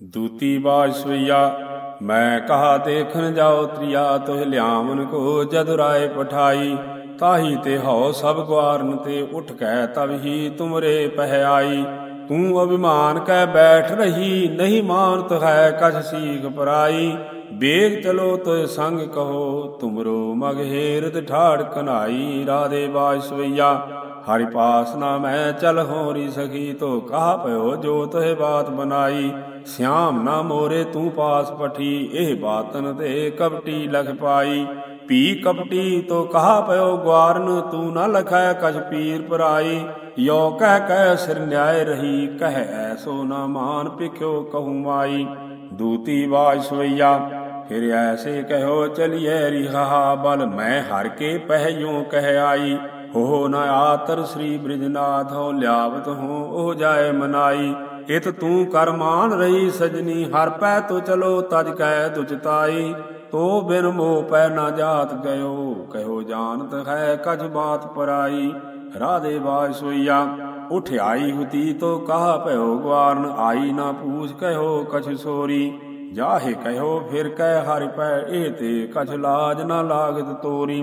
ਦੂਤੀ ਬਾਜ ਮੈਂ ਕਹਾ ਦੇਖਨ ਜਾਓ ਤ੍ਰਿਆ, ਤੋਹ ਲਿਆਵਨ ਕੋ ਜਦ ਰਾਏ ਪਠਾਈ। ਤਾਹੀ ਤੇ ਹਉ ਸਭ ਗਵਾਰਨ ਤੇ ਉਠ ਕੈ ਤਬ ਹੀ ਤੁਮਰੇ ਪਹਿ ਆਈ ਤੂੰ ਅਭਿਮਾਨ ਕੈ ਬੈਠ ਰਹੀ, ਨਹੀਂ ਮਾਨਤ ਹੈ ਕਛ ਸੀਖ ਪਰਾਈ। ਬੇਗ ਚਲੋ ਤੋ ਸੰਗ ਕਹੋ, ਤੁਮਰੋ ਮਗ ਹੇਰਤ ਠਾੜ ਕਨਾਈ। ਰਾਧੇ ਬਾਜ ਸਵਈਆ, ਹਰਿ ਪਾਸ ਮੈਂ ਚਲ ਹੋਰੀ ਸਖੀ, ਤੋ ਕਹਾ ਭਇਓ ਜੋ ਤੋਹਿ ਬਾਤ ਬਨਾਈ। ਸਿਆਮ ਨਾ ਮੋਰੇ ਤੂੰ ਪਾਸ ਪਠੀ, ਇਹ ਬਾਤਨ ਤੇ ਕਪਟੀ ਲਖ ਪਾਈ। ਪੀ ਕਪਟੀ ਤੋ ਕਹਾ ਪਇਓ ਗਵਾਰਨ ਤੂੰ ਨਾ ਲਖੈ ਕਛ ਪੀਰ ਪਰਾਈ। ਯੋ ਕਹਿ ਕਹਿ ਸਿਰ ਨਿਆਏ ਰਹੀ, ਕਹਿ ਐਸੋ ਨਾ ਮਾਨ ਪਿਖਿਓ ਕਹੂ ਮਾਈ। ਦੂਤੀ ਬਾਜ ਸਵਈਆ, ਫਿਰ ਐਸੇ ਕਹਿਓ ਚਲਿਏ ਰਿਹਾ, ਬਲ ਮੈਂ ਹਰ ਕੇ ਪਹਿਯੋ ਕਹਿ ਆਈ। ਹੋ ਨਾ ਆਤਰ ਸ੍ਰੀ ਬ੍ਰਿਜਨਾਥ ਹੋ ਲਿਆਵਤ ਹੋ, ਉਹ ਜਾਏ ਮਨਾਈ। ਇਤ ਤੂੰ ਕਰ ਮਾਨ ਰਹੀ ਸਜਨੀ ਹਰ ਪੈ ਤੋ ਚਲੋ ਤਜ ਕੈ ਦੁਚਤਾਈ ਤੋ ਬਿਨ ਮੋਹ ਪੈ ਨਾ ਜਾਤ ਗਇਓ ਕਹਿਓ ਜਾਣਤ ਹੈ ਕਛ ਬਾਤ ਪਰਾਈ। ਰਾਧੇ ਬਾਜ ਸੋਈਆ ਉਠ ਆਈ ਹੁਤੀ ਤੋ ਕਹਾ ਭਇਓ ਗਵਾਰਨ। ਆਈ ਨਾ ਪੂਛ ਕਹਿਓ ਕਛ ਸੋਰੀ। ਜਾਹੇ ਕਹਿਓ ਫਿਰ ਕਹਿ ਹਰਿ ਪੈ ਇਹ ਤੇ ਕਛ ਲਾਜ ਨਾ ਲਾਗਤ ਤੋਰੀ।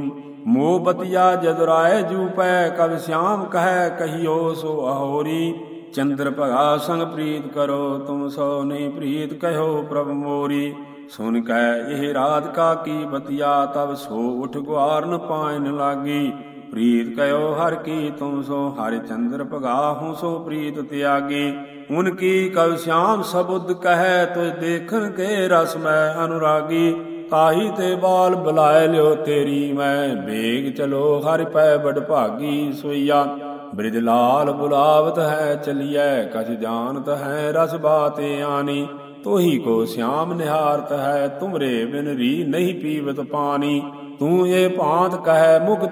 ਮੋਹ ਬਤਿਆ ਜਦ ਜੂ ਪੈ, ਕਬ ਸ਼ਾਮ ਕਹੈ ਕਹੀਓ ਸੋ ਅਹੋਰੀ। ਚੰਦਰ ਭਗਾ ਸੰਗ ਪ੍ਰੀਤ ਕਰੋ, ਤੁਮ ਸੋ ਨਹੀਂ ਪ੍ਰੀਤ ਕਹਿਓ ਪ੍ਰਭ ਮੋਰੀ। ਸੁਨ ਕੈ ਇਹ ਰਾਤ ਕਾ ਕੀ ਬਤਿਆ ਤਬ ਸੋ ਉਠ ਗੁਆਰਨ ਪਾਇਨ ਲਾਗੀ। ਪ੍ਰੀਤ ਕਹਿਓ ਹਰ ਕੀ, ਤੁਮ ਸੋ ਹਰਿ ਚੰਦਰ ਭਗਾ, ਹੂੰ ਸੋ ਪ੍ਰੀਤ ਤਿਆਗੀ। ਉਨ ਕੀ ਕਵ ਸ਼ਾਮ ਸਬੁੱਧ ਕਹੈ ਤੁ ਦੇਖਨ ਕੇ ਰਸ ਮੈਂ ਅਨੁਰਾਗੀ। ਤਾਹੀ ਤੇ ਬਾਲ ਬੁਲਾਏ ਲਿਓ ਤੇਰੀ, ਮੈਂ ਬੇਗ ਚਲੋ ਹਰਿ ਪੈ ਬੜ ਭਾਗੀ ਸੋਈਆ। ਬ੍ਰਿਜ ਲਾਲ ਬੁਲਾਵਤ ਹੈ, ਚਲੀਐ ਕਛ ਜਾਣਤ ਹੈ, ਰਸ ਬਾਤੇ ਆਨੀ। ਤੋਹੀ ਕੋ ਸ਼ਾਮ ਨਿਹਾਰਤ ਹੈ, ਤੁਮਰੇ ਬਿਨ ਰੀ ਨਹੀਂ ਪੀਵਤ ਪਾਣੀ ਤੂੰ ਇਹ ਭਾਂਤ ਕਹੈ, ਮੁਖ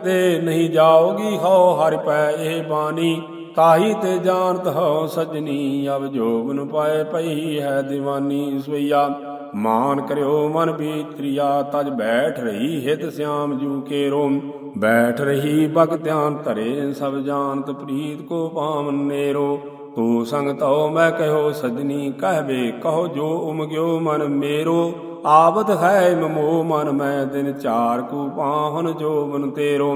ਨਹੀਂ ਜਾਓਗੀ ਹੋ ਹਰਿ ਪੈ ਇਹ ਬਾਣੀ ਤਾਹੀ ਤੇ ਜਾਣਤ ਹੋ ਸਜਣੀ ਅਬ ਜੋਬਨ ਪਾਏ ਪਈ ਹੈ ਦੀਵਾਨੀ ਸੋਈਆ ਮਾਨ ਕਰਿਓ ਮਨ ਬੀਤਰੀਆ ਤਜ ਬੈਠ ਰਹੀ ਹਿਤ ਸਿਆਮ ਜੂ ਕੇ ਰੋਮ ਬੈਠ ਰਹੀ ਬਗ ਧਿਆਨ ਧਰੇ ਸਭ ਜਾਣਤ ਪ੍ਰੀਤ ਕੋ ਪਾਵਨ ਨੇਰੋ, ਤੂ ਸੰਗ ਤਉ ਮੈਂ ਕਹਿਓ ਸਜਣੀ ਕਹਵੇ ਕਹੋ ਜੋ ਉਮਗਿਓ ਮਨ ਮੇਰੋ। ਆਵਤ ਹੈ ਮਮੋ ਮਨ ਮੈਂ ਦਿਨ ਚਾਰ ਕੂ ਪਾਹਨ ਜੋਬਨ ਤੇਰੋ।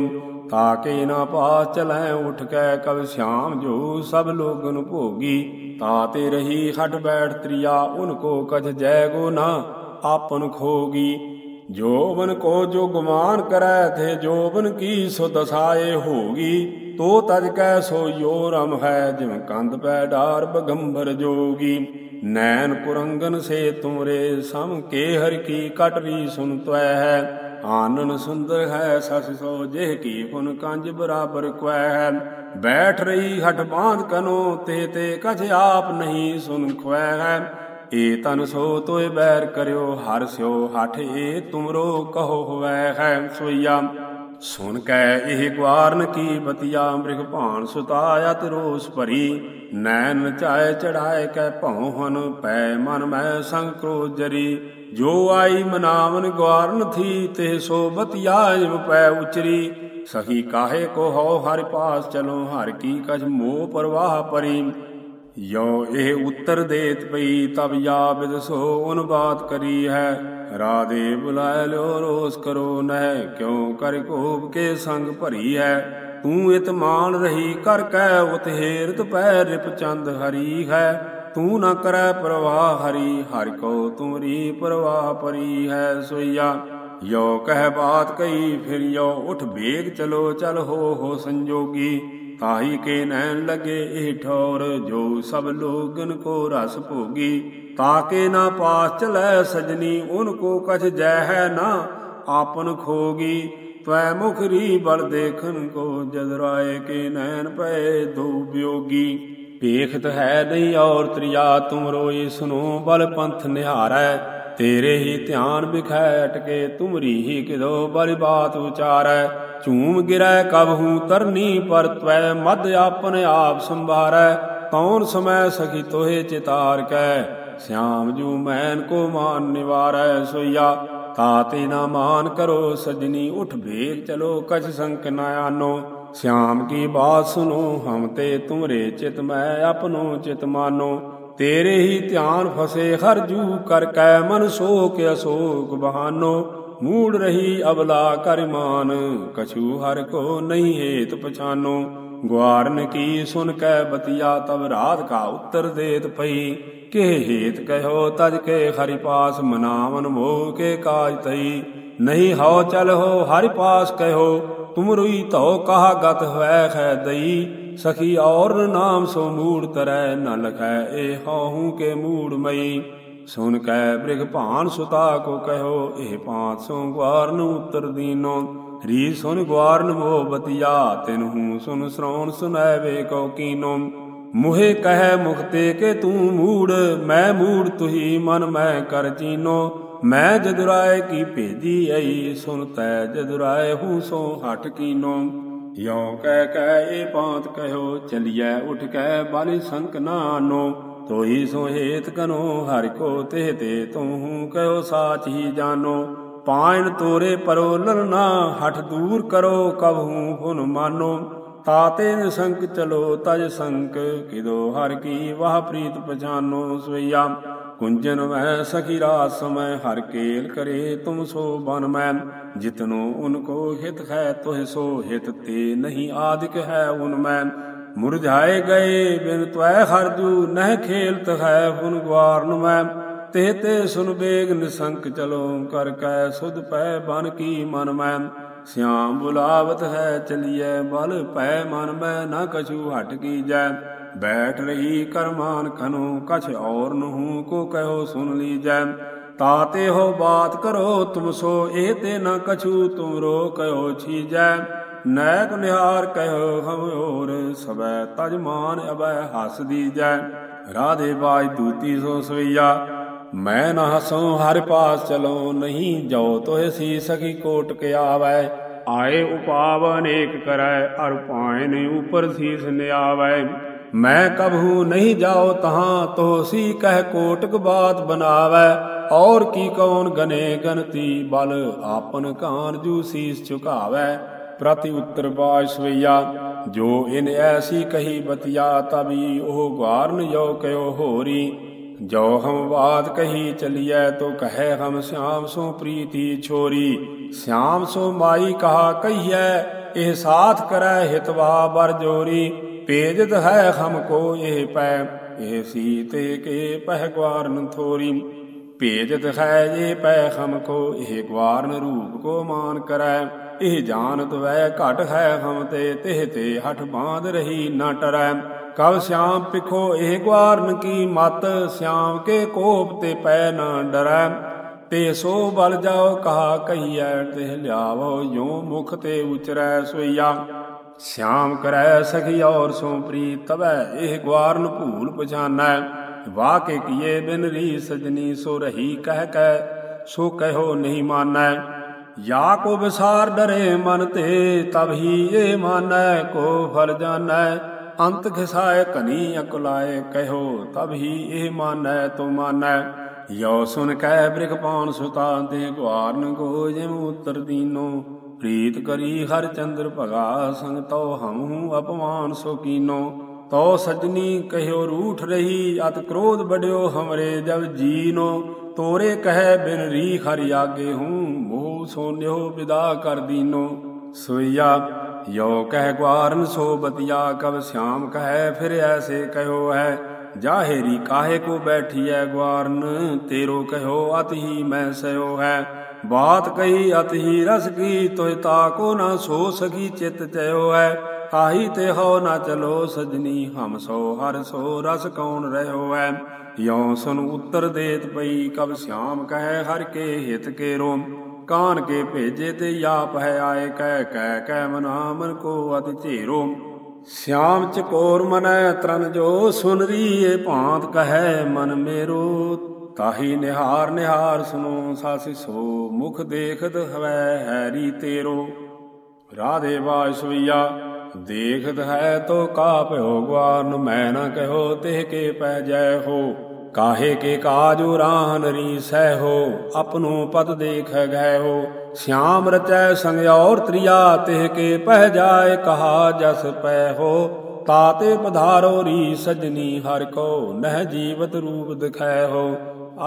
ਤਾਕੇ ਨਾ ਪਾਸ ਚਲੈ ਉਠ ਕੈ ਕਬ ਸ਼ਾਮ ਜੋ ਸਭ ਲੋਗਨ ਭੋਗੀ। ਤਾਤੇ ਰਹੀ ਹਟ ਬੈਠ ਤ੍ਰਿਆ, ਉਨ ਕੋ ਕਛ ਜੈ ਗੋ ਨਾ ਆਪਨ ਖੋਗੀ। ਜੋਬਨ ਕੋ ਜੋ ਗੁਮਾਨ ਕਰੈ ਥੇ ਜੋਬਨ ਕੀ ਸੋ ਦਸਾਏ ਹੋਗੀ? ਤੋ ਤਜ ਕੈ ਸੋ ਯੋ ਰਮ ਹੈ, ਜਿਵ ਕੰਧ ਪੈ ਡਾਰ ਬਗੰਬਰ ਜੋਗੀ। ਨੈਣ ਕੁਰੰਗਨ ਸੇ ਤੁਮਰੇ, ਸਮ ਕੇ ਹਰ ਕੀ ਕਟਰੀ ਸੁਨ ਤਵੈ ਹੈ। ਆਨਨ ਸੁੰਦਰ ਹੈ, ਸਸ ਸੋ ਜਿਹ ਕੀ ਪੁਨ ਕੰਜ ਬਰਾਬਰ ਕੁਐ ਹੈ। ਬੈਠ ਰਹੀ ਹਟ ਬਾਂਧ ਕਨੋ, ਤੇ ਤੇ ਕਛ ਆਪ ਨਹੀਂ ਸੁਨ ਖੁਐ ਹੈ। ਏ ਤਨ ਸੋ ਤੋਏ ਬੈਰ ਕਰਿਓ, ਹਰ ਸਿਓ ਹਠ ਏ ਤੁਮਰੋ ਕਹੋ ਹੋਵੈ ਹੈ ਸੋਈਆ। ਸੁਨ ਕੈ ਇਹ ਗਵਾਰਨ ਕੀ ਬਤਿਆ, ਮ੍ਰਿਗ ਭਾਣ ਸੁਤਾਇਤ ਰੋਸ ਭਰੀ। ਨੈਣ ਚਾਏ ਚੜਾਏ ਕੈ ਭਉ ਹਨ, ਪੈ ਮਨ ਮੈਂ ਸੰਗ ਕ੍ਰੋਧ ਜਰੀ। ਜੋ ਆਈ ਮਨਾਵਨ ਗਵਾਰਨ ਥੀ, ਤੇ ਸੋ ਬਤਿਆ ਜਿਵ ਪੈ ਉਚਰੀ। ਸਹੀ ਕਾਹੇ ਕੋ ਹੋ ਹਰਿ ਪਾਸ ਚਲੋ, ਹਰ ਕੀ ਕਛ ਮੋਹ ਪਰਵਾਹ ਪਰੀ। ਯੋ ਇਹ ਉੱਤਰ ਦੇਤ ਪਈ, ਤਬ ਜਾ ਸੋ ਉਨ ਬਾਤ ਕਰੀ ਹੈ। ਰਾਧੇ ਬੁਲਾਇ ਲਿਓ, ਰੋਸ ਕਰੋ ਨਹਿ, ਕਿਉ ਕਰ ਕੋਪ ਕੇ ਸੰਗ ਭਰੀ ਹੈ। ਤੂੰ ਇਤ ਮਾਨ ਰਹੀ, ਕਰ ਕੈ ਉਤਹੇਰਤ ਪੈ ਰਿਪ ਚੰਦ ਹਰੀ ਹੈ। ਤੂੰ ਨਾ ਕਰੈ ਪ੍ਰਵਾਹ ਹਰੀ, ਹਰਿ ਕੋ ਤੁਮਰੀ ਪ੍ਰਵਾਹ ਪਰੀ ਹੈ ਸੋਈਆ। ਯੋ ਕਹਿ ਬਾਤ ਕਈ ਫਿਰ ਯੋ ਉਠ, ਬੇਗ ਚਲੋ, ਚਲ ਹੋ ਹੋ ਸੰਜੋਗੀ। ਤਾਹੀ ਕੇ ਨੈਣ ਲਗੇ ਇਹ ਠੌਰ, ਜੋ ਸਭ ਲੋਗਨ ਕੋ ਰਸ ਭੋਗੀ। ਤਾਕੇ ਨਾ ਪਾਸ ਚਲੈ ਸਜਣੀ, ਉਨ ਕੋ ਕਛ ਜੈ ਹੈ ਨਾ ਆਪਨ ਖੋਗੀ। ਤਵੈ ਮੁਖਰੀ ਬਲ ਦੇਖਨ ਕੋ ਜਦਰਾਏ ਕੇ ਨੈਣ ਪਏ ਦੋ ਬਿਯੋਗੀ ਪੇਖਤ ਹੈ ਨਹੀਂ ਔਰ ਤ੍ਰਿਆ, ਤੁਮ ਰੋਈ ਸੁਨੋ ਬਲ ਪੰਥ ਨਿਹਾਰੈ। ਤੇਰੇ ਹੀ ਧਿਆਨ ਬਿਖੈ ਅਟਕੇ ਤੁਮਰੀ ਹੀ ਕਿਦੋ ਬਰਿ ਬਾਤ ਉਚਾਰੈ। ਝੂਮ ਗਿਰੈ ਕਬਹੂ ਤਰਨੀ ਪਰ ਤਵੈ ਮਦ ਆਪਨ ਆਪ ਸੰਭਾਰੈ। ਕੌਣ ਸਮੈ ਸਖੀ ਤੋਹੇ ਚਿਤਾਰ ਕੈ, ਸਿਆਮ ਜੂ ਮੈਨ ਕੋ ਮਾਨ ਨਿਵਾਰੈ ਸੋਇਆ ਤਾਤੇ ਨਾ ਮਾਨ ਕਰੋ ਸਜਣੀ, ਉਠ ਭੇਗ ਚਲੋ ਕਛ ਸੰਕ ਨਾ ਆਨੋ। ਸਿਆਮ ਕੀ ਬਾਤ ਸੁਨੋ, ਹਮ ਤੇ ਤੁਮਰੇ ਚਿਤ ਮੈਂ ਆਪਨੋ ਚਿਤ ਮਾਨੋ। ਤੇਰੇ ਹੀ ਧਿਆਨ ਫਸੇ ਹਰ ਜੂ ਕਰ ਕੈ ਮਨ ਸੋਕ ਅਸੋਕ ਬਹਾਨੋ। ਮੂੜ ਰਹੀ ਅਬਲਾ ਕਰ ਮਾਨ, ਕਛੂ ਹਰ ਕੋ ਨਹੀਂ ਹੇਤ ਪਛਾਨੋ। ਗਵਾਰਨ ਕੀ ਸੁਨ ਕੈ ਬਤਿਆ ਤਬ ਰਾਤ ਕਾ ਉੱਤਰ ਦੇਤ ਪਈ। ਕੇ ਹੇਤ ਕਹਿਓ ਤਜ ਕੇ ਹਰਿ ਪਾਸ, ਮਨਾਵਨ ਮੋਹ ਕੇ ਕਾਜ ਤਈ। ਨਹੀਂ ਹਉ ਚਲ ਹੋ, ਹਰਿ ਪਾਸ ਕਹਿਓ, ਤੁਮ ਰੁਈ ਧੋ ਕਹਾ ਗਤ ਹੋਇ ਖੈ ਦਈ। ਸਖੀ ਔਰ ਨਾਮ ਸੋ ਮੂੜ ਤਰੈ ਨ ਲਖੈ ਏ ਹਉ ਕੇ ਮੂੜ ਮਈ। ਸੁਨ ਕੈ ਬ੍ਰਿਗ ਭਾਨ ਸੁਤਾ ਕੋ ਕਹਿਓ, ਇਹ ਪਾਂਚ ਸੋ ਗਵਾਰਨ ਉਤਰ ਦੀਨੋ। ਰੀ ਸੁਨ ਗਵਾਰਨ ਮੋ ਬਤਿਆ ਤਿਨਹੂ ਸੁਨ ਸ੍ਰਵਣ ਸੁਨੈ ਵੇ ਕੋ ਕੀਨੋ। ਮੁਹੇ ਕਹਿ ਮੁਖਤੇ ਕੇ ਤੂੰ ਮੂੜ, ਮੈਂ ਮੂੜ ਤੁਹੀ ਮਨ ਮੈਂ ਕਰ ਚੀਨੋ ਮੈਂ ਜਦੁਰਾਏ ਕੀ ਭੇਜੀ ਆਈ ਸੁਨ ਤੈ ਜਦੁਰਾਏ ਹੂੰ ਸੋ ਹਟ ਕੀਨੋ। ਯੋ ਕਹਿ ਕਹਿ ਇਹ ਪਾਂਤ ਕਹਿਓ, ਚਲਿਐ ਉਠ ਕਹਿ ਬਾਲੀ ਸੰਕ ਨਾਨੋ। ਤੋਈ ਸੋ ਹੇਤ ਕਨੋ, ਹਰਿ ਕੋ ਤੇ ਤੇ ਤੂੰ ਕਹਿਓ ਸਾਚ ਹੀ ਜਾਨੋ। ਪਾਇਨ ਤੋਰੇ ਪਰੋ ਲਰਨਾ, ਹਠ ਦੂਰ ਕਰੋ ਕਬਹੂ ਹੁਨ ਮਾਨੋ। ਤਾਤੇ ਸੰਕ ਚਲੋ ਤਜ ਸੰਕ, ਕਿਦੋ ਹਰ ਕੀ ਵਾਹ ਪ੍ਰੀਤ ਪਛਾਨੋ ਸਵਈਆ। ਕੁੰਜਨ ਮੈਂ ਸਖੀ ਰਾਤ ਸਮੈ ਹਰ ਕੇਲ ਕਰੇ ਤੁਮ ਸੋ ਬਨ ਮੈਂ। ਜਿਤਨੋ ਉਨ ਕੋ ਹਿਤ ਹੈ, ਤੋਹਿ ਸੋ ਹਿਤ ਤੇ ਨਹੀਂ ਆਦਿਕ ਹੈ ਉਨ ਮੈਂ। ਮੁਰਝਾਏ ਗਏ ਬਿਨ ਤਵੈ ਹਰਜੂ ਨਹਿ ਖੇਲਤ ਹੈ ਹੁਨ ਗਵਾਰਨ ਮੈਂ। ਤੇ ਤੇ ਸੁਨ ਬੇਗ ਨਿਸੰਕ ਚਲੋ, ਕਰ ਕੈ ਸੁਧ ਪੈ ਬਨ ਕੀ ਮਨ ਮੈਂ। ਸਿਆਮ ਬੁਲਾਵਤ ਹੈ, ਚਲੀਐ ਬਲ ਪੈ ਮਨ ਮੈਂ, ਨਾ ਕਛੂ ਹਟ ਕੀ ਜੈ। ਬੈਠ ਰਹੀ ਕਰਮਾਨ ਕਨੋ ਕਛ ਔਰ ਨਹੂ ਕੋ ਕਹਿਓ ਸੁਨ ਲੀਜੈ ਤਾਤੇ ਹੋ ਬਾਤ ਕਰੋ, ਤੁਮ ਸੋ ਇਹ ਤੇ ਨਾ ਕਛੂ ਤੁਮਰੋ ਕਹਿਓ ਛੀਜੈ ਨੈਕ ਨਿਹਾਰ ਕਹਿਓ ਹਮ ਔਰ ਸਬੈ ਤਜ ਮਾਨ ਅਬੈ ਹੱਸ ਦੀਜੈ ਰਾਧੇ ਬਾਜ ਦੂਤੀ ਸੋ ਸਵਈਆ, ਮੈਂ ਨਾ ਹਸਉ ਹਰ ਪਾਸ ਚਲੋ ਨਹੀਂ, ਜੋ ਤੋਹਿ ਸੀ ਸਖੀ ਕੋਟ ਕੇ ਆਵੈ ਆਏ ਉਪਾਵ ਅਨੇਕ ਕਰੈ, ਅਰ ਪਾਇਨ ਉਪਰ ਸੀਸ ਨਿਆਵੈ। ਮੈਂ ਕਬਹੂ ਨਹੀਂ ਜਾਓ ਤਹਾਂ ਤੋ ਕਹਿ ਕੋਟਕ ਬਾਤ ਬਨਾਵੈ ਔਰ ਕੀ ਕੌਣ ਗਨੇ ਗਨਤੀ ਬਲ ਆਪਨ ਕਾਨ ਜੂ ਸੀਸ ਝੁਕਾਵੈ। ਪ੍ਰਤੀ ਉੱਤਰ ਬਾਜ ਜੋ ਇਨ ਐਸੀ ਕਹੀ ਬਤਿਆ ਤਬੀ ਉਹ ਗਾਰਨ ਜੋ ਕਯੋ ਹੋਰੀ। ਜੋ ਹਮ ਬਾਤ ਕਹੀ ਚਲਿਐ, ਤੋ ਕਹੈ ਹਮ ਸਿਆਮ ਸੋ ਪ੍ਰੀਤੀ ਛੋਰੀ। ਸਿਆਮ ਸੋ ਮਾਈ ਕਹਾ ਕਹੀਐ, ਇਹ ਸਾਥ ਕਰੈ ਹਿਤਵਾ ਬਰ ਜੋਰੀ। ਪੇਜਤ ਹੈ ਹਮ ਕੋ ਇਹ ਪੈ, ਇਹ ਸੀਤੇ ਕੇ ਪਹਿ ਗਵਾਰਨ ਥੋਰੀ। ਭੇਜਤ ਹੈ ਇਹ ਪੈ ਹਮ ਕੋ, ਇਹ ਗਵਾਰਨ ਰੂਪ ਕੋ ਮਾਨ ਕਰੈ। ਇਹ ਜਾਣਤ ਵੈ ਘਟ ਹੈ ਹਮ ਤੇ, ਤਿਹ ਤੇ ਹਠ ਬਾਂਧ ਰਹੀ ਨਾ ਟਰੈ। ਕਬ ਸਿਆਮ ਪਿਖੋ ਇਹ ਗਵਾਰਨ ਕੀ ਮਤ ਸਿਆਮ ਕੇ ਕੋਪ ਤੇ ਪੈ ਨਾ ਡਰੈ। ਤੇ ਸੋ ਬਲ ਜਾਓ ਕਹਾ ਕਹੀਐ ਤੇ ਲਿਆਵੋ ਜੋ ਮੁਖ ਤੇ ਉਚਰੈ ਸੋਈਆ। ਸਿਆਮ ਕਰੈ ਸਖੀ ਔਰ ਸੋ ਪ੍ਰੀਤ ਤਵੈ, ਇਹ ਗਵਾਰਨ ਭੂਲ ਪਛਾਨੈ। ਵਾਹ ਕੇ ਕੀਏ ਬਿਨ ਰੀ ਸਜਣੀ ਸੋ ਰਹੀ ਕਹਿ ਕੈ ਸੋ ਕਹਿਓ ਨਹੀਂ ਮਾਨੈ। ਯਾ ਕੋ ਵਿਸਾਰ ਡਰੇ ਮਨ ਤੇ ਤਬ ਹੀ ਇਹ ਮਾਨੈ, ਕੋ ਫਲ ਜਾਣੈ। ਅੰਤ ਖਿਸਾਏ ਕਨੀ ਅਕੁਲਾਏ, ਕਹਿਓ ਤਬ ਹੀ ਇਹ ਮਾਨੈ, ਤੋ ਮਾਨੈ। ਯੋ ਸੁਨ ਕਹਿ ਬ੍ਰਿਖ ਪਾਨ ਸੁਤਾ ਦੇ ਗਵਾਰਨ ਕੋ ਜਿਮ ਉਤਰ ਦੀਨੋ। ਪ੍ਰੀਤ ਕਰੀ ਹਰ ਚੰਦਰ ਭਗਾ, ਸੰਗ ਤੋ ਹਮਹੂ ਅਪਮਾਨ ਸੋ ਕੀਨੋ। ਤੋ ਸਜਨੀ ਕਹਿਓ ਰੂਠ ਰਹੀ, ਅਤ ਕ੍ਰੋਧ ਬੜਿਓ ਹਮਰੇ ਜਬ ਜੀਨੋ। ਤੋਰੇ ਕਹਿ ਬਿਨ ਰੀ ਹਰਿ ਆਗੇ ਹੂੰ, ਮੋਹ ਸੋਨਿਓ ਵਿਦਾ ਕਰ ਦੀਨੋ। ਸੋਈਆ ਯੋ ਕਹਿ ਗਵਾਰਨ ਸੋ ਬਤਿਆ, ਕਬ ਸਿਆਮ ਕਹੈ ਫਿਰ ਐਸੇ ਕਹਿਓ ਹੈ। ਜਾਹੇਰੀ ਕਾਹੇ ਕੋ ਬੈਠੀਐ ਗਵਾਰਨ ਤੇਰੋ ਕਹਿਓ ਅਤ ਹੀ ਮੈਂ ਸਯੋ ਹੈ। ਬਾਤ ਕਹੀ ਅਤ ਹੀ ਰਸ ਕੀ ਤੋਇ ਤਾ ਨਾ ਸੋ ਸਕੀ ਚਿਤ ਚਯੋ ਹੈ। ਆਹੀ ਤੇ ਹੋ ਨਾ ਚਲੋ ਸਜਣੀ, ਹਮ ਸੋ ਹਰ ਸੋ ਰਸ ਕੌਣ ਰਹਿਓ ਹੈ। ਯੋ ਸੁਨ ਉੱਤਰ ਦੇਤ ਪਈ, ਕਬ ਸਿਆਮ ਕਹੈ ਹਰ ਕੇ ਹਿਤ ਕੇ ਰੋਮ ਕਾਨ ਕੇ ਭੇਜੇ ਤੇ ਯਾਪ ਹੈ ਆਏ, ਕਹਿ ਕਹਿ ਕਹਿ ਮਨਾ ਮਨ ਕੋ ਅਤਿ ਝੇਰੋ ਸਿਆਮ ਚਕੋਰ ਮਨੈ, ਤਰਨ ਜੋ ਸੁਨਰੀ ਏ ਭਾਂਤ ਕਹੈ ਮਨ ਮੇਰੋ। ਤਾਹੀ ਨਿਹਾਰ ਨਿਹਾਰ ਸੁਨੋ ਸਾਸਿ ਸੋ, ਮੁਖ ਦੇਖਦ ਹਵੈ ਹੈਰੀ ਤੇਰੋ। ਰਾਧੇ ਬਾਸ਼ਵਈਆ ਦੇਖਦ ਹੈ ਤੋ ਕਾ ਭਇਓ ਗਵਾਰਨ ਮੈਂ ਨਾ ਕਹੋ, ਤਿਹ ਕੇ ਪੈ ਜੈ ਹੋ। ਕਾਹੇ ਕੇ ਕਾਜੂ ਰਾਹਨ ਰੀ ਸਹਿ ਹੋ, ਆਪਨੋ ਪਤ ਦੇਖ ਗਏ ਹੋ। ਸਿਆਮ ਰਚੈ ਸੰਗ ਔਰ ਤ੍ਰਿਆ, ਤਿਹ ਕੇ ਪਹਿ ਜਾਏ ਕਹਾ ਜਸ ਪੈ ਹੋ। ਤਾਤੇ ਪਧਾਰੋ ਰੀ ਸਜਣੀ ਹਰ ਕੋ, ਨਹਿ ਜੀਵਤ ਰੂਪ ਦਿਖੈ ਹੋ।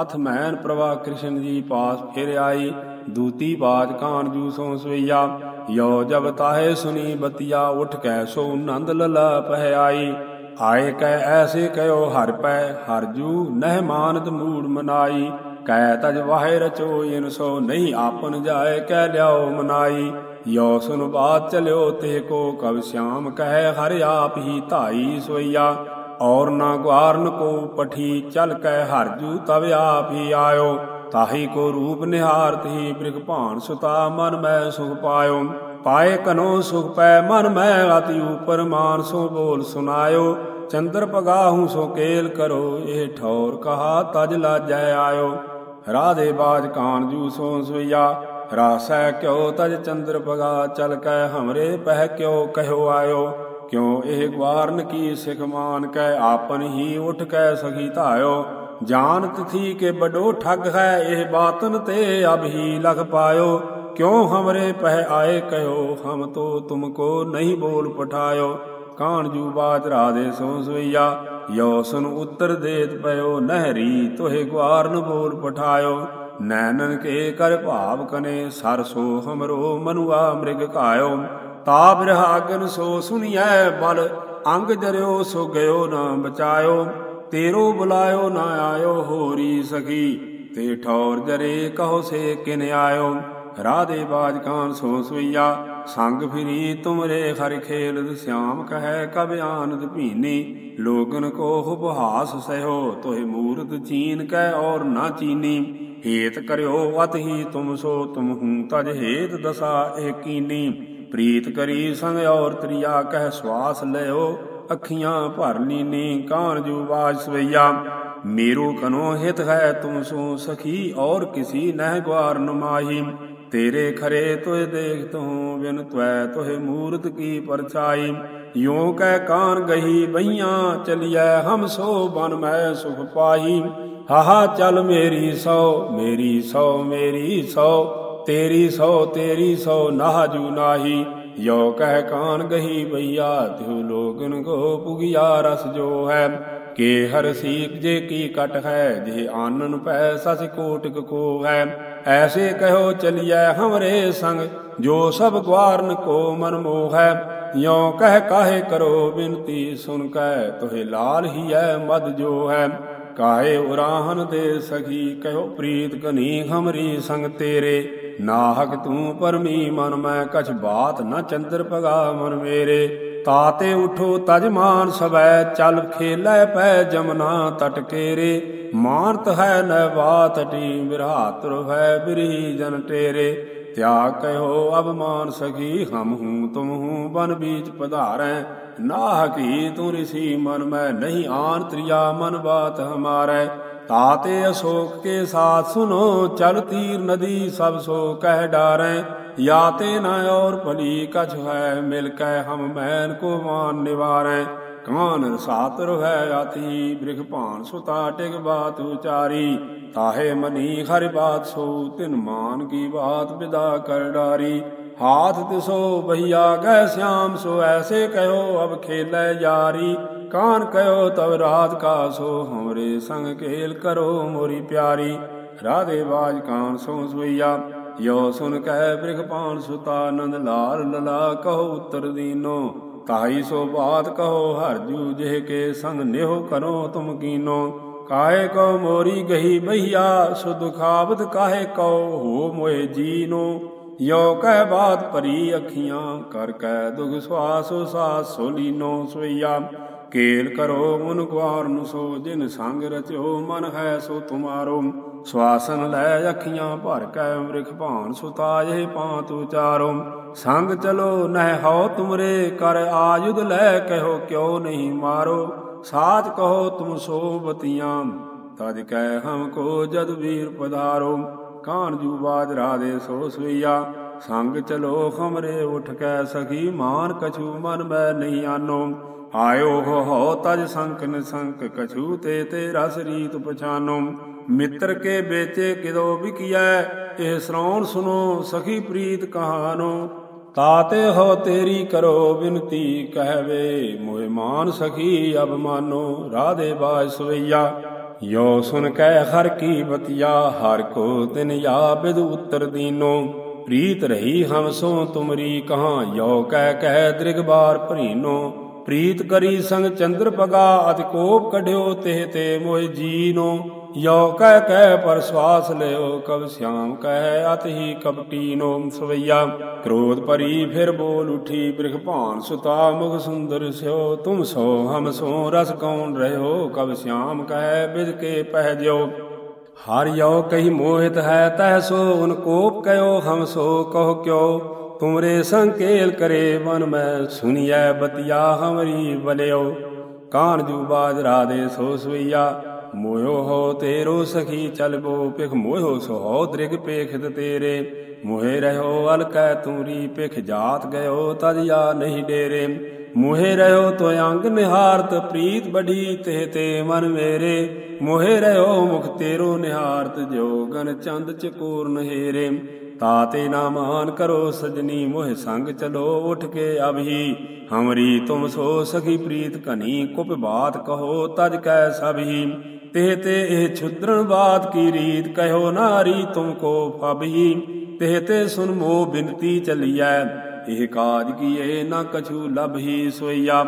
ਅਥ ਮੈਨ ਪ੍ਰਵਾ ਕ੍ਰਿਸ਼ਨ ਜੀ ਪਾਸ ਫਿਰ ਆਈ, ਦੂਤੀ ਬਾਜ ਕਾਨ ਜੂ ਸੋ ਸਵਈਆ, ਯੋ ਜਬ ਤਾਹੇ ਸੁਨੀ ਬਤੀਆ, ਉਠ ਕੈ ਸੋ ਨੰਦ ਲਲਾ ਪਹਿ ਆਈ। ਆਏ ਕੈ ਐਸੇ ਕਯੋ ਹਰ ਪੈ, ਹਰ ਜੂ ਨਹਿ ਮਾਨਤ ਮੂੜ ਮਨਾਈ। ਕੈ ਤਜ ਵਾਹਿ ਰਚੋ ਇਨ ਸੋ ਨਹੀਂ ਆਪਨ ਜਾਏ ਕਹਿ ਲਿਆਓ ਮਨਾਈ। ਯੋ ਸੁਨ ਬਾਤ ਚਲਿਓ ਤੇ ਕੋ ਕਬ ਸ਼ਾਮ ਕਹਿ, ਹਰਿ ਆਪ ਹੀ ਧਾਈ ਸੋਈਆ ਔਰ ਨਾ ਗਵਾਰਨ ਕੋ ਪਠੀ ਚਲ ਕੈ ਹਰਜੂ ਤਬ ਆਪ ਹੀ ਆਇਓ। ਤਾਹੀ ਕੋ ਰੂਪ ਨਿਹਾਰਤ ਹੀ ਬ੍ਰਿਖ ਭਾਨ ਸੁਤਾ ਮਨ ਮੈਂ ਸੁਖ ਪਾਇਓ। ਪਾਏ ਕਨੋ ਸੁਖ ਪੈ ਮਨ ਮੈਂ ਅਤੀ ਉਪਰ ਮਾਨ ਸੋ ਬੋਲ ਸੁਨਾਇਓ। ਚੰਦਰ ਪਗਾਹੂ ਸੋ ਕੇਲ ਕਰੋ, ਇਹ ਠੌਰ ਕਹਾ ਤਜ ਲਾਜੈ ਆਇਓ। ਰਾਧੇ ਬਾਜ ਕਾਨ ਜੂ ਸੋ ਸੁਈਆ ਰਾਸੈ ਕਿਉ ਤਜ ਚੰਦਰ ਪਗਾ ਚਲ ਕੈ ਹਮਰੇ ਪਹਿ ਕਿਉ ਕਹਿਓ ਆਇਓ। ਕਿਉ ਇਹ ਗਵਾਰਨ ਕੀ ਸਿਖ ਮਾਨ ਕੈ ਆਪਨ ਹੀ ਉਠ ਕੈ ਸਖੀ ਧਾਇਓ? ਜਾਣਤ ਤਿਥੀ ਕੇ ਬਡੋ ਠੱਗ ਹੈ, ਇਹ ਬਾਤਨ ਤੇ ਅਬ ਹੀ ਲਖ ਪਾਇਓ। ਕਿਉ ਹਮਰੇ ਪਹਿ ਆਏ ਕਹਿਓ, ਹਮ ਤੋ ਤੁਮ ਕੋ ਨਹੀਂ ਬੋਲ ਪਠਾਇਓ। ਕਾਣ ਜੂ ਬਾਜ ਰਾਧੇ ਸੋ ਸਵਈਆ ਯੋ ਸੁਨ ਉੱਤਰ ਦੇਤ ਪਇਓ, ਨਹਿਰੀ ਤੋਹਿ ਗਵਾਰਨ ਬੋਲ ਪਠਾਇਓ। ਨੈਨਨ ਕੇ ਕਰ ਭਾਵ ਕਨੇ ਸਰਸੋ ਹਮਰੋ ਮਨੁਆ ਮ੍ਰਿਗ ਕਾਇਓ ਤਾਪ ਰਹਾਗਨ ਸੋ ਸੁਣੀਐ ਬਲ, ਅੰਗ ਜਰਿਓ ਸੋ ਗਇਓ ਨਾ ਬਚਾਇਓ, ਤੇਰੋ ਬੁਲਾਇਓ ਨਾ ਆਇਓ ਹੋਰੀ ਸਖੀ। ਤੇ ਠੌਰ ਜਰੇ ਕਹੋ ਸੇ ਕਿਨ ਆਇਓ, ਰਾਧੇ ਬਾਜ ਕਾਨ ਸੋ ਸੁਈਆ, ਸੰਗ ਫਿਰੀ ਤੁਮਰੇ ਹਰ ਖੇਲ ਸਿਆਮ ਕਹੈ ਕਬ ਆਨੰਦ ਭੀਨੀ, ਲੋਗਨ ਕੋ ਉਪਹਾਸ ਸਹਿਓ, ਤੋਹਿ ਮੂਰਤ ਚੀਨ ਕੈ ਔਰ ਨਾ ਚੀਨੀ। ਹੇਤ ਕਰਿਓ ਅਤ ਹੀ ਤੁਮ ਸੋ, ਤੁਮ ਹੂੰ ਤਜ ਹੇਤ ਦਸਾ ਇਹ ਕੀਨੀ ਪ੍ਰੀਤ ਕਰੀ ਸੰਗ ਔਰ ਤ੍ਰਿਆ ਕਹਿ ਸਵਾਸ ਲਿਓ, ਅੱਖੀਆਂ ਭਰ ਲੀਨੀ ਕਾਨ ਜੂ ਬਾਜ ਸਵਈਆ। ਮੇਰੂ ਕਨੋ ਹਿਤ ਹੈ ਤੁਮ ਸੋ ਸਖੀ, ਔਰ ਕਿਸੀ ਨਹਿ ਗਵਾਰ ਨਮਾਹੀ ਤੇਰੇ ਖਰੇ ਤੋਏ ਦੇਖ ਤੂੰ ਬਿਨ ਤਵੈ, ਤੋਹਿ ਮੂਰਤ ਕੀ ਪਰਛਾਈ। ਯੋ ਕਹਿ ਕਾਨ ਗਹੀ ਬਈਆਂ ਚਲਿਐ, ਹਮ ਸੋ ਬਨ ਮੈਂ ਸੁਖ ਪਾਈ ਹਾਹਾ ਚਲ ਮੇਰੀ ਸੋ ਮੇਰੀ ਸੋ ਮੇਰੀ ਸੋ। ਤੇਰੀ ਸੋ ਤੇਰੀ ਸੋ ਨਾਹਜੂ ਨਾਹੀ। ਯੋ ਕਹਿ ਕਾਨ ਗਹੀ ਬਈਆ ਤਿਉ ਲੋਗਨ ਕੋ ਪੁਗਿਆ ਰਸ ਜੋ ਹੈ। ਕੇ ਹਰ ਸੀਕ ਜੇ ਕੀ ਕਟ ਹੈ ਜੇ ਆਨਨ ਪੈ ਸਸ ਕੋਟਿਕ ਕੋ ਹੈ। ਐਸੇ ਕਹੋ ਚਲਿਐ ਹਮਰੇ ਸੰਗ, ਜੋ ਸਭ ਗਵਾਰਨ ਕੋ ਮਨ ਮੋਹ ਹੈ। ਯੋ ਕਹਿ ਕਾਹੇ ਕਰੋ ਬਿਨਤੀ, ਸੁਨ ਕੈ ਤੋਹਿ ਲਾਲ ਹੀ ਹੈ ਮਦ ਜੋ ਹੈ। ਕਾਹੇ ਉਰਾਹਨ ਦੇ ਸਖੀ, ਕਹਿਓ ਪ੍ਰੀਤ ਕਨੀ ਹਮਰੀ ਸੰਗ ਤੇਰੇ। ਨਾਹਕ ਤੂੰ ਪਰਮੀ ਮਨ, ਮੈਂ ਕਛ ਬਾਤ ਨਾ ਚੰਦਰ ਭਗਾ ਮਨ ਮੇਰੇ। ਤਾਤੇ ਉਠੋ ਤਜ ਮਾਨ ਸਵੈ, ਚਲ ਖੇਲੇ ਪੈ ਜਮਨਾ ਤਟ ਕੇਰੇ। ਮਾਨਤ ਹੈ ਨ ਬਾਤ ਟੀ ਬਿਰਹਾਤੁਰ ਹੈ ਬਿਰਹੀ ਜਨ ਟੇਰੇ। ਤਿਆਗ ਕਹਿਓ ਅਬ ਮਾਨ ਸਖੀ, ਹਮ ਹੂੰ ਤੁਮ ਹੂੰ ਬਨ ਬੀਚ ਪਧਾਰੈ। ਨਾ ਤੂੰ ਰਿਸੀ ਮਨ, ਮੈਂ ਨਹੀਂ ਆਨ ਤ੍ਰਿਆ ਮਨ ਬਾਤ ਹਮਾਰੇ। ਤਾਤੇ ਅਸ਼ੋਕ ਕੇ ਸਾਥ ਸੁਨੋ ਚਲ ਤੀਰ ਨਦੀ ਸਭ ਸੋ ਕਹਿ ਡਾਰੈ या ते न और भली कछ है मिल कै हम मैन को मान निवारै ਕਾਨ ਰਸਾਤਰ ਹੈ ਆਤੀ ਬ੍ਰਿਖ ਭਾਨ ਸੁਤਾ ਟਿਕ ਬਾਤ ਉਚਾਰੀ ਤਾਹੇ ਮਨੀ ਹਰਿ ਬਾਤ ਸੋ ਤਿਨ ਮਾਨ ਕੀ ਬਾਤ ਵਿਦਾ ਕਰ ਡਾਰੀ ਹਾਥ ਤਿਸੋ ਬਹੀਆ ਗੈ ਸਿਆਮ ਸੋ ਐਸੇ ਕਹਿਓ ਅਬ ਖੇਲੇ ਯਾਰੀ ਕਾਨ ਕਹਿਓ ਤਬ ਰਾਤ ਕਾ ਸੋ ਹਮਰੇ ਸੰਗ ਖੇਲ ਕਰੋ ਮੋਰੀ ਪਿਆਰੀ। ਰਾਧੇ ਬਾਜ ਕਾਨ ਸੋ ਸੁਈਆ ਯੋ ਸੁਨ ਕਹਿ ਬ੍ਰਿਖ ਪਾਨ ਸੁਤਾ ਨੰਦ ਲਾਲ ਲਲਾ ਕਹੋ ਉਤਰ ਦੀਨੋ। ਤਾਈ ਸੋ ਬਾਤ ਕਹੋ ਹਰ ਜੂ ਜਿਹ ਕੇ ਸੰਗ ਨਿਹੋ ਕਰੋ ਤੁਮ ਕੀਨੋ। ਕਾਹੇ ਕੋ ਮੋਰੀ ਗਹੀ ਬਈਆ ਸੁ ਦੁਖਾਵਤ ਕਾਹੇ ਕੋ ਹੋ ਮੋਏ ਜੀਨੋ। ਯੋ ਕਹਿ ਬਾਤ ਭਰੀ ਅਖੀਆਂ, ਕਰ ਕੈ ਦੁਖ ਸਵਾਸ ਸਾਸ ਸੋਲੀਨੋ ਸੋਈਆ ਕੇਲ ਕਰੋ, ਮਨ ਨੂੰ ਸੋ, ਜਿਨ ਸੰਗ ਰਚਿਓ, ਮਨ ਹੈ ਸੋ ਤੁਮਾਰੋ। ਸਵਾਸਨ ਲੈ ਅੱਖੀਆਂ ਭਰ ਕੈ ਮ੍ਰਿਖ ਭਾਨ ਸੁਤਾਜੇ ਪਾਂਤ ਉਚਾਰੋ ਸੰਗ ਚਲੋ, ਨਹਿ ਹਉ ਤੁਮਰੇ, ਕਰ ਆਯੁਧ ਲੈ ਕਹਿਓ ਕਿਉ ਨਹੀਂ ਮਾਰੋ। ਸਾਚ ਕਹੋ, ਤੁਮ ਸੋ ਬਤੀਆਂ ਤਜ ਕਹਿ ਹਮ ਕੋ ਜਦ ਵੀਰ ਪਧਾਰੋ। ਕਾਨ ਜੂ ਬਾਜ ਰਾਦੇ ਸੋ ਸਵਈਆ, ਸੰਗ ਚਲੋ ਖਮਰੇ ਉਠ ਕੈ ਸਖੀ, ਮਾਨ ਕਛੂ ਮਨ ਮੈਂ ਨਹੀਂ ਆਨੋ। ਆਇਓ ਹੋ ਤਜ ਸੰਕ ਨਿਸੰਕ ਕਛੂ ਤੇ ਤੇ ਰਸ ਰੀਤ ਪਛਾਨੋ। ਮਿੱਤਰ ਕੇ ਬੇਚੇ ਕਿਦੋ ਵਿਕਿਐ, ਇਹ ਸਰਾਉਣ ਸੁਨੋ, ਸਖੀ ਪ੍ਰੀਤ ਕਹਾਨੋ। ਤਾਤੇ ਹੋ ਤੇਰੀ ਕਰੋ ਬਿਨਤੀ, ਕਹਿਵੇ, ਮੋਹਿ ਮਾਨ ਸਖੀ ਅਬ ਰਾਧੇ ਬਾਜ ਸਵਈਆ। ਯੋ ਸੁਨ ਕਹਿ ਹਰ ਕੀ ਬਤਿਆ, ਹਰ ਕੋ ਤਿਨ ਯਾ ਬਿਦ ਉਤਰ ਦੀਨੋ। ਪ੍ਰੀਤ ਰਹੀ ਹਮ ਸੋ ਤੁਮਰੀ ਕਹਾ, ਯੋ ਕਹਿ ਕਹਿ ਦ੍ਰਿਗ ਦ੍ਰਿਗਬਾਰ ਭਰੀਨੋ। ਪ੍ਰੀਤ ਕਰੀ ਸੰਗ ਚੰਦਰ ਪਗਾ, ਅਤਿ ਕੋਪ ਕਢਿਓ ਤੇ ਤੇ ਮੋਹਿ ਜੀਨੋ। ਯੋ ਕਹਿ ਕਹਿ ਪਰ ਸਵਾਸ ਲਿਓ, ਕਬ ਸਿਆਮ ਕਹਿ ਅਤ ਹੀ ਕਪਟੀ ਸਵਈਆ, ਕ੍ਰੋਧ ਭਰੀ ਫਿਰ ਬੋਲ ਉਠੀ, ਬ੍ਰਿਖ ਭਾਨ ਸੁਤਾ, ਮੁਖ ਸੁੰਦਰ ਸਿਓ। ਤੁਮ ਸੋ, ਹਮ ਸੋ, ਰਸ ਕੌਣ ਰਹਿਓ, ਕਬ ਸਿਆਮ ਕਹਿ ਬਿਦ ਕੇ ਪਹਿ ਜਿਓ। ਹਰ ਯੋ ਕਹੀ ਮੋਹਿਤ ਹੈ, ਤਹ ਸੋ, ਉਨ ਕੋਪ ਕਯੋ ਹਮ ਸੋ ਕਹੋ ਕਿਉ। ਤੁਮਰੇ ਸੰਕੇਲ ਕਰੇ ਮਨ ਮੈਂ ਸੁਨੀਐ ਬਤਿਆ ਹਮਰੀ ਬਲਿਓ। ਕਾਨ ਜੂ ਬਾਜ ਰਾਦੇ ਸੋ ਸਵਈਆ, ਮੋਇਓ ਹੋ ਤੇਰੋ ਸਖੀ ਚਲਬੋ ਪਿਖ ਮੋਇਓ ਸੋ ਹੋ ਦ੍ਰਿਗ ਪੇਖਤ ਤੇਰੇ। ਮੋਹਿ ਰਹਿਓ ਅਲਕੈ ਤੂਰੀ ਪਿਖ ਜਾਤ ਗਇਓ ਤਜਿਆ ਨਹੀਂ ਡੇਰੇ। ਮੋਹੇ ਰਹਿਓ ਤੋ ਅੰਗ ਨਿਹਾਰਤ, ਪ੍ਰੀਤ ਬਢੀ ਤੇ ਤੇ ਮਨ ਮੇਰੇ। ਮੋਹੇ ਰਹਿਓ ਮੁਖ ਤੇਰੋ ਨਿਹਾਰਤ ਜੋਗਨ ਚੰਦ ਚਕੂਰ ਨਹੇਰੇ ਤਾਤੇ ਨਾ ਮਾਨ ਕਰੋ ਸਜਣੀ ਮੋਹ ਸੰਗ ਚਲੋ ਉਠ ਕੇ ਅਭੀ। ਹਮਰੀ ਤੁਮ ਸੋ ਸਖੀ ਪ੍ਰੀਤ ਕਨੀ ਕੁਪ ਬਾਤ ਕਹੋ ਤਜ ਕੈ ਸਭੀ। ਤੇ ਤੇ ਇਹ ਛੁਦਰਨ ਬਾਤ ਕੀ ਰੀਤ, ਕਹਿਓ ਨਾਰੀ ਤੁਮ ਕੋ ਫਬਹੀ ਤੇ ਤੇ ਸੁਨ ਮੋ ਬਿਨਤੀ ਚਲੀਐ, ਇਹ ਕਾਜ ਕੀਏ ਨਾ ਕਛੂ ਲਭਹੀ ਸੋਈਆ।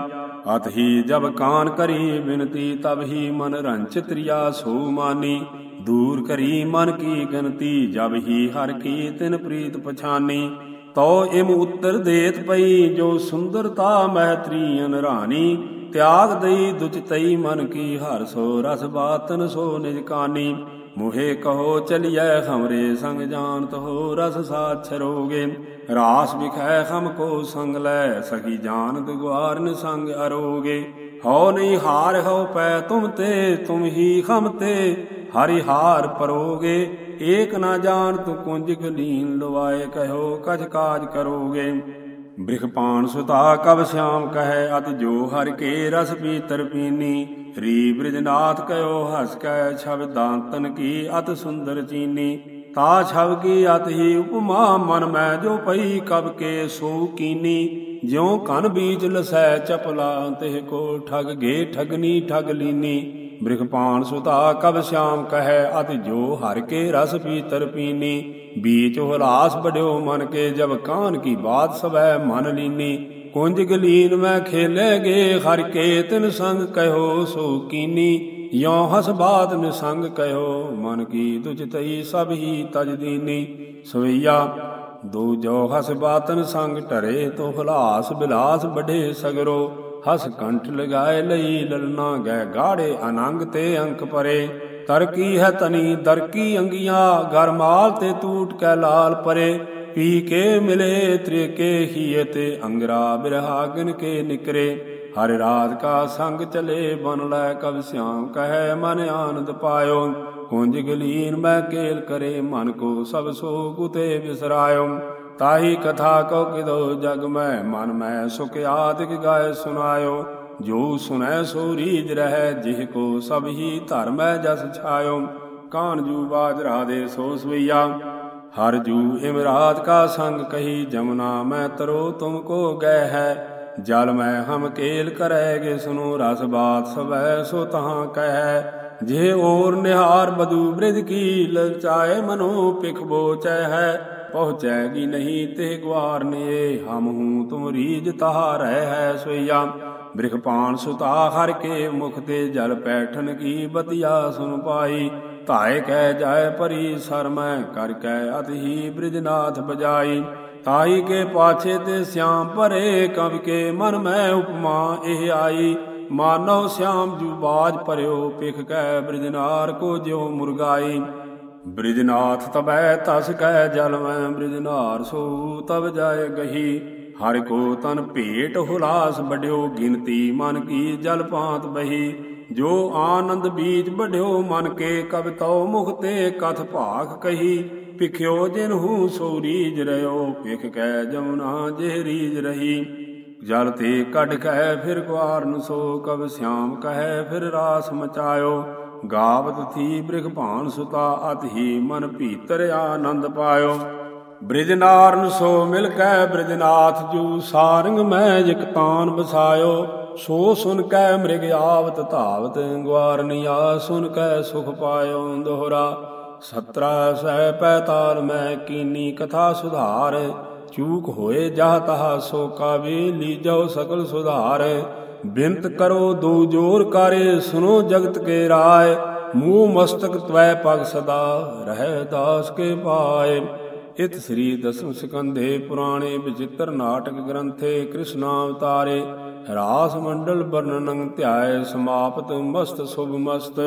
ਅਤ ਹੀ ਜਬ ਕਾਨ ਕਰੀ ਬਿਨਤੀ, ਤਬ ਹੀ ਮਨ ਰੰਚ ਤ੍ਰਿਆ ਸੋ ਮਾਨੀ। ਦੂਰ ਕਰੀ ਮਨ ਕੀ ਗਨਤੀ ਜਬ ਹੀ ਹਰ ਕੀ ਤਿਨ ਪ੍ਰੀਤ ਪਛਾਨੀ। ਤੋ ਇਮ ਉੱਤਰ ਦੇਤ ਪਈ, ਜੋ ਸੁੰਦਰਤਾ ਮਹਿਤਰੀ ਅਨਰਾਨੀ। ਤਿਆਗ ਦਈ ਦੁਚਤਈ ਮਨ ਕੀ ਹਰ ਸੋ ਰਸ ਬਾਤਨ ਸੋ ਨਿਜ ਕਾਨੀ। ਮੁਹੇ ਕਹੋ ਚਲਿਐ ਹਮਰੇ ਸੰਗ ਜਾਣਤ ਹੋ ਰਸ ਸਾਥ ਛਰੋਗੇ ਰਾਸ ਵਿਖੈ ਹਮ ਕੋ ਸੰਗ ਲੈ, ਸਖੀ ਜਾਣਤ ਗੁਆਰਨ ਸੰਗ ਅਰੋਗੇ। ਹਉ ਨਹੀਂ ਹਾਰ, ਹਉ ਪੈ ਤੁਮ ਤੇ, ਤੁਮ ਹੀ ਹਮ ਤੇ। ਹਰਿ ਹਾਰ ਪਰੋਗੇ, ਏਕ ਨਾ ਜਾਣ ਤੂੰ ਕੁੰਜ ਗਲੀਨ ਲਵਾਏ ਕਹਿਓ ਕਛ ਕਾਜ ਕਰੋਗੇ। ਬ੍ਰਿਖਪਾਨ ਸੁਤਾ ਕਬ ਸਿਆਮ ਕਹੈ, ਅਤ ਜੋ ਹਰ ਕੇ ਰਸ ਪੀਤਰ ਪੀਨੀ। ਰੀ ਬ੍ਰਿਜਨਾਥ ਕਯੋ ਹਸ ਕੈ, ਛਬ ਦਾੰਤਨ ਕੀ ਅਤ ਸੁੰਦਰ ਚੀਨੀ। ਤਾ ਛਬ ਕੀ ਅਤ ਹੀ ਉਪਮਾ ਮਨ ਮੈਂ, ਜੋ ਪਈ ਕਬ ਕੇ ਸੋ ਕੀਨੀ। ਜਿਉ ਕਨ ਬੀਜ ਲਸੈ, ਚਪਲਾ ਤੇ ਕੋ ਠਗ ਗੇ, ਠਗਨੀ, ਠਗ ਲੀਨੀ। ਬ੍ਰਿਖਪਾਨ ਸੁਤਾ ਕਬ ਸ਼ਾਮ ਕਹੈ, ਅਤ ਜੋ ਹਰ ਕੇ ਰਸ ਪੀਤਰ ਪੀਨੀ। ਬੀਚ ਹੁਲਾਸ ਬੜਿਓ ਮਨ ਕੇ, ਜਬ ਕਾਨ ਕੀ ਬਾਤ ਸਵੈ ਮਨ ਲੀਨੀ। ਕੁੰਜ ਗਲੀਨ ਮੈਂ ਖੇਲੇਗੇ ਹਰ ਕੇ ਤਿਨ ਸੰਗ ਕਹਿਓ ਸੋ ਕੀਨੀ। ਯੋ ਹਸ ਬਾਤ ਨਿਸੰਗ ਕਹਿਓ, ਮਨ ਕੀ ਤੁਜ ਤਈ ਸਭ ਹੀ ਤਜ ਦੀਨੀ। ਸਵਈਆ, ਦੋ ਜੋ ਹਸ ਬਾਤਨ ਸੰਗ ਟਰੇ, ਤੋ ਹੁਲਾਸ ਬਿਲਾਸ ਬਢੇ ਸਗਰੋ। ਹਸ ਕੰਠ ਲਗਾਏ ਲਈ ਲਲਨਾ ਗੈ ਗਾੜੇ, ਅਨੰਗ ਤੇ ਅੰਕ ਪਰੇ। ਤਰਕੀ ਹੈ ਤਨੀ ਦਰਕੀ ਅੰਗੀਆਂ ਗਰਮਾਲ ਤੇ ਟੂਟ ਕੇ ਲਾਲ ਪਰੇ। ਪੀ ਕੇ ਮਿਲੇ ਤ੍ਰਿਕੇ ਹੀਏ ਤੇ ਅੰਗਰਾ ਬਿਰਹਾਗਨ ਕੇ ਨਿਕਰੇ। ਹਰ ਰਾਤ ਕਾ ਸੰਗ ਚਲੇ ਬਨ ਲੈ ਕਬ ਸਿਆਮ ਕਹੈ ਮਨ ਆਨੰਦ ਪਾਇਓ। ਕੁੰਜ ਗਲੀਨ ਮੈਂ ਕੇਲ ਕਰੇ ਮਨ ਕੋ ਸਭ ਸੋ ਕੁਤੇ ਬਿਸਰਾਇਓ। ਤਾਹੀ ਕਥਾ ਕੋ ਕਿਦੋ ਜਗ ਮੈਂ, ਮਨ ਮੈਂ ਸੁਖ ਆਦਿਕ ਗਾਏ ਸੁਨਾਇਓ ਜੋ ਸੁਨੈ ਸੋ ਰੀਜ ਰਹਿ, ਜਿਹ ਕੋ ਸਭ ਹੀ ਧਰਮੈ ਜਸ ਛਾਇਓ। ਕਾਨ ਜੂ ਬਾਜ ਰਾਦੇ ਸੋ ਸਵਈਆ, ਹਰ ਜੂ ਇਮਰਾਤ ਕਾ ਸੰਗ ਕਹੀ ਜਮਨਾ ਮੈਂ ਤਰੋ ਤੁਮ ਕੋ ਗਏ ਹੈ। ਜਲ ਮੈਂ ਹਮ ਕੇਲ ਕਰੈਗੇ ਸੁਨੋ ਰਸ ਬਾਤ ਸਵੈ ਸੋ ਤਹਾਂ ਕਹਿ ਜੇ ਔਰ ਨਿਹਾਰ ਬਦੂ ਬ੍ਰਿਧ ਕੀ ਲਲਚਾਏ ਮਨੋ ਪਿਖ ਬੋਚੈ ਹੈ। ਪਹੁੰਚੈਗੀ ਨਹੀਂ ਤੇ ਗਵਾਰ ਨੇ ਹਮ ਹੂੰ ਤੁਮ ਰੀਜ ਤਹਾ ਰਹਿ ਹੈ ਸੋਇਆ ਬ੍ਰਿਖਪਾਨ ਸੁਤਾ ਹਰ ਕੇ ਮੁਖ ਤੇ ਜਲ ਪੈਠਨ ਕੀ ਬਤਿਆ ਸੁਨ ਪਾਈ। ਧਾਇ ਕਹਿ ਜਾਏ ਪਰੀ ਸਰ ਮੈਂ ਕਰ ਕੈ ਅਤ ਹੀ ਬ੍ਰਿਜਨਾਥ ਬਜਾਈ। ਤਾਈ ਕੇ ਪਾਛੇ ਤੇ ਸਿਆਮ ਭਰੇ, ਕਵ ਕੇ ਮਨ ਮੈਂ ਉਪਮਾ ਇਹ ਆਈ। ਮਾਨੋ ਸਿਆਮ ਜੂ ਬਾਜ ਭਰਿਓ ਪਿਖ ਕੈ ਬ੍ਰਿਜਨਾਰ ਕੋ ਜਿਉ ਮੁਰਗਾਈ। ਬ੍ਰਿਜਨਾਥ ਤਬੈ ਤਸ ਕੈ ਜਲ ਮੈਂ ਬ੍ਰਿਜਨਾਰ ਸੋ ਤਬ ਜਾਏ ਗਹੀ। ਹਰ ਕੋ ਤਨ ਭੇਟ ਹੁਲਾਸ ਬੜਿਓ ਗਿਣਤੀ ਮਨ ਕੀ ਜਲ ਪਾਤ ਬਹੀ। ਜੋ ਆਨੰਦ ਬੀਜ ਬੜਿਓ ਮਨ ਕੇ ਕਬ ਮੁਖ ਤੇ ਕਥ ਭਾਖ ਕਹੀ। ਪਿਖਿਓ ਜਿਨ ਹੂ ਸੋ ਰੀਜ ਰਿਓ ਪਿਖ ਕੈ ਜਮਨਾ ਜਿਹ ਰੀਜ ਰਹੀ। ਜਲ ਤੇ ਕੱਢ ਕੈ ਫਿਰ ਗਵਾਰਨ ਸੋ ਕਬ ਸਿਆਮ ਕਹੈ, ਫਿਰ ਰਾਸ ਮਚਾਇਓ। ਗਾਵਤ ਥੀ ਬ੍ਰਿਖ ਭਾਨ ਸੁਤਾ ਅਤ ਹੀ ਮਨ ਭੀਤਰ ਆਨੰਦ ਪਾਇਓ। ਬ੍ਰਿਜਨਾਰਨ ਸੋ ਮਿਲ ਕੈ ਬ੍ਰਿਜਨਾਥ ਜੂ, ਸਾਰੰਗ ਮੈਂ ਜਿਕ ਤਾਨ ਬਸਾਇਓ। ਸੋ ਸੁਨ ਕੈ ਮ੍ਰਿਗ ਆਵਤ ਧਾਵਤ ਗਵਾਰਨੀਆ ਸੁਨ ਕੈ ਸੁਖ ਪਾਇਓ ਦੋਹਰਾ। ਸਤਰਾ ਸਹਿ ਪੈਤਾਲ ਮੈਂ ਕੀਨੀ ਕਥਾ ਸੁਧਾਰ। ਚੂਕ ਹੋਏ ਜਹ ਤਹ ਸੋ ਕਾਵੇ ਲੀਜੋ ਸਕਲ ਸੁਧਾਰ। ਬਿਨਤ ਕਰੋ ਦੋ ਜੋਰ ਕਾਰੇ ਸੁਨੋ ਜਗਤ ਕੇ ਰਾਏ, ਮੂਹ ਮਸਤਕ ਤਵੈ ਪਗ ਸਦਾ ਰਹਿ ਦਾਸ ਕੇ ਪਾਏ। ਇਤ ਸ੍ਰੀ ਦਸਮ ਸਕੰਧੇ, ਪੁਰਾਣੇ ਵਿਚਿਤ੍ਰ ਨਾਟਕ ਗ੍ਰੰਥੇ ਕ੍ਰਿਸ਼ਨਾ ਅਵਤਾਰੇ ਰਾਸ ਮੰਡਲ ਵਰਣਨੰ ਧਿਆਏ, ਸਮਾਪਤ ਮਸਤ ਸੁਭ ਮਸਤ।